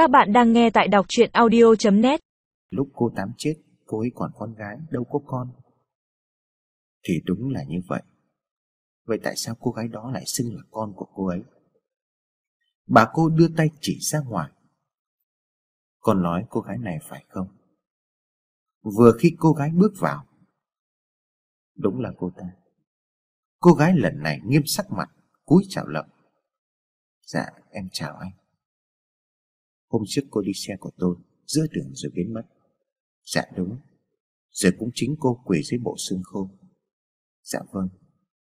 Các bạn đang nghe tại đọc chuyện audio.net Lúc cô Tám chết, cô ấy còn con gái, đâu có con. Thì đúng là như vậy. Vậy tại sao cô gái đó lại xưng là con của cô ấy? Bà cô đưa tay chỉ ra ngoài. Con nói cô gái này phải không? Vừa khi cô gái bước vào, đúng là cô ta. Cô gái lần này nghiêm sắc mặt, cúi chào Lập. Dạ, em chào anh. Hôm trước cô đi xe của tôi, giữa đường rồi biến mất. Dạ đúng. Giờ cũng chính cô quỳ dưới bộ xương khô. Dạ vâng.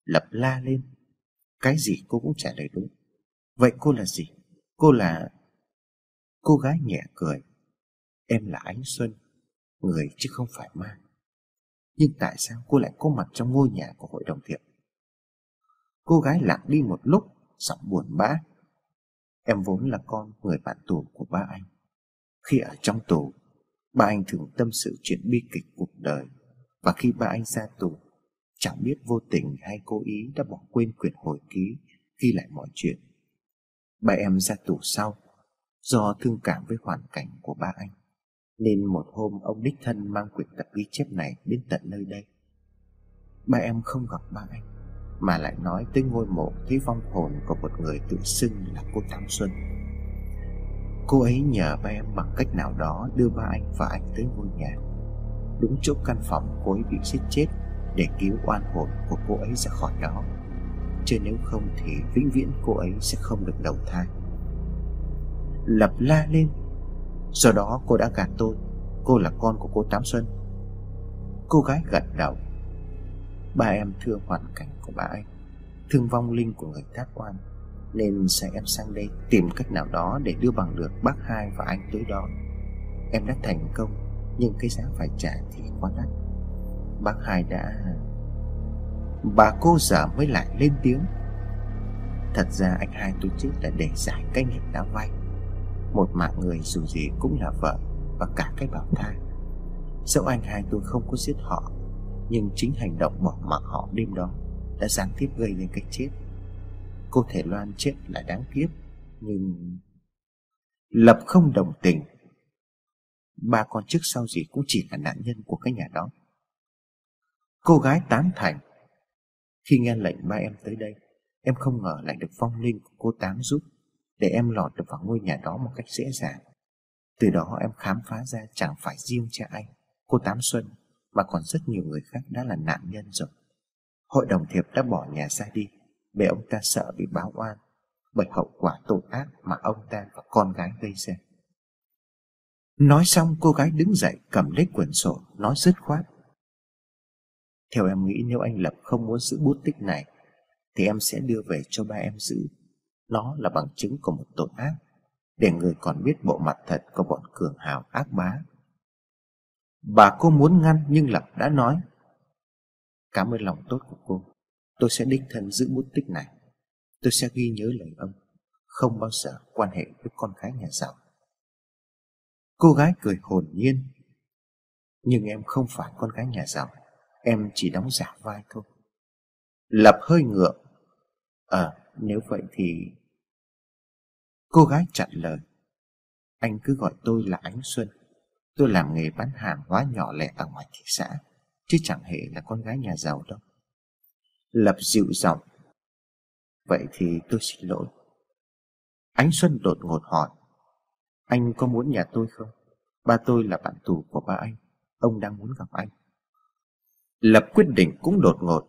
Lập la lên. Cái gì cô cũng trả lời đúng. Vậy cô là gì? Cô là... Cô gái nhẹ cười. Em là Ánh Xuân, người chứ không phải ma. Nhưng tại sao cô lại có mặt trong ngôi nhà của hội đồng thiệp? Cô gái lặng đi một lúc, giọng buồn bã. Em vốn là con người bạn tù của ba anh. Khi ở trong tù, ba anh thường tâm sự chuyện bi kịch cuộc đời. Và khi ba anh ra tù, chẳng biết vô tình hay cố ý đã bỏ quên quyển hồi ký ghi lại mọi chuyện. Ba em ra tù sau, do thương cảm với hoàn cảnh của ba anh. Nên một hôm ông đích thân mang quyển tập ghi chép này đến tận nơi đây. Ba em không gặp ba anh mà lại nói tới ngôi mộ thấy vong hồn của một người tự xưng là cô Tám Xuân. Cô ấy nhờ ba em bằng cách nào đó đưa ba anh và anh tới ngôi nhà. Đúng chỗ căn phòng cô ấy bị giết chết để cứu oan hồn của cô ấy ra khỏi đó. Chứ nếu không thì vĩnh viễn cô ấy sẽ không được đầu thai. Lập la lên. Do đó cô đã gạt tôi. Cô là con của cô Tám Xuân. Cô gái gật đầu Ba em thương hoàn cảnh của ba anh. Thương vong linh của người tác oan Nên sẽ em sang đây Tìm cách nào đó để đưa bằng được bác hai và anh tới đó. Em đã thành công, Nhưng cái giá phải trả thì quá đắt. Bác hai đã Bà cô giờ mới lại lên tiếng. Thật ra anh hai tôi chết là để giải cái nghiệp đã vay. Một mạng người dù gì cũng là vợ Và cả cái bảo thai. Dẫu anh hai tôi không có giết họ nhưng chính hành động bỏ mạc họ đêm đó đã gián tiếp gây nên cái chết. Cô thể Loan chết là đáng tiếc, nhưng Lập không đồng tình. Ba con trước sau gì cũng chỉ là nạn nhân của cái nhà đó. Cô gái tán thành. Khi nghe lệnh ba em tới đây, em không ngờ lại được phong linh của cô Tám giúp để em lọt được vào ngôi nhà đó một cách dễ dàng. Từ đó em khám phá ra chẳng phải riêng cha anh, cô Tám Xuân mà còn rất nhiều người khác đã là nạn nhân rồi. Hội đồng thiệp đã bỏ nhà ra đi bởi ông ta sợ bị báo oan, bởi hậu quả tội ác mà ông ta và con gái gây ra. Nói xong, cô gái đứng dậy, cầm lấy quyển sổ, nói dứt khoát. Theo em nghĩ nếu anh Lập không muốn giữ bút tích này, thì em sẽ đưa về cho ba em giữ. Nó là bằng chứng của một tội ác để người còn biết bộ mặt thật của bọn cường hào ác bá Bà cô muốn ngăn nhưng Lập đã nói, Cảm ơn lòng tốt của cô. Tôi sẽ đích thân giữ bút tích này. Tôi sẽ ghi nhớ lời ông, Không bao giờ quan hệ với con gái nhà giàu. Cô gái cười hồn nhiên, Nhưng em không phải con gái nhà giàu, Em chỉ đóng giả vai thôi. Lập hơi ngượng Ờ nếu vậy thì Cô gái chặn lời, Anh cứ gọi tôi là Ánh Xuân. Tôi làm nghề bán hàng hóa nhỏ lẻ ở ngoài thị xã, chứ chẳng hề là con gái nhà giàu đâu. Lập dịu giọng. Vậy thì tôi xin lỗi. Ánh Xuân đột ngột hỏi. Anh có muốn nhà tôi không? Ba tôi là bạn tù của ba anh. Ông đang muốn gặp anh. Lập quyết định cũng đột ngột.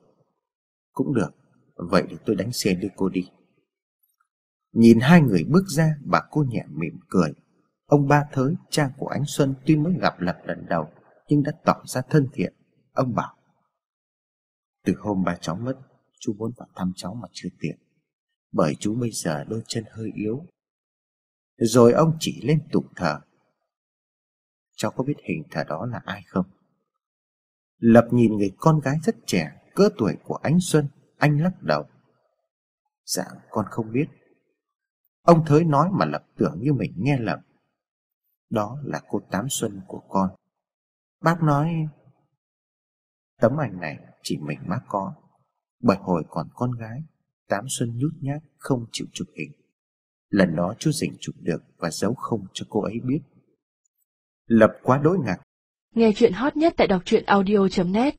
Cũng được. Vậy thì tôi đánh xe đưa cô đi. Nhìn hai người bước ra, bà cô nhẹ mỉm cười. Ông Ba Thới, cha của Ánh Xuân tuy mới gặp Lập lần đầu nhưng đã tỏ ra thân thiện. Ông bảo, từ hôm ba cháu mất, chú muốn vào thăm cháu mà chưa tiện. Bởi chú bây giờ đôi chân hơi yếu. Rồi ông chỉ lên tụng thờ. Cháu có biết hình thờ đó là ai không? Lập nhìn người con gái rất trẻ, cỡ tuổi của Ánh Xuân, anh lắc đầu. Dạ, con không biết. Ông Thới nói mà Lập tưởng như mình nghe lầm. Đó là cô Tám Xuân của con. Bác nói tấm ảnh này chỉ mình bác có. Bởi hồi còn con gái, Tám Xuân nhút nhát không chịu chụp hình. Lần đó chú Dình chụp được và giấu không cho cô ấy biết. Lập quá đỗi ngạc. Nghe chuyện hot nhất tại đọc truyện audio.net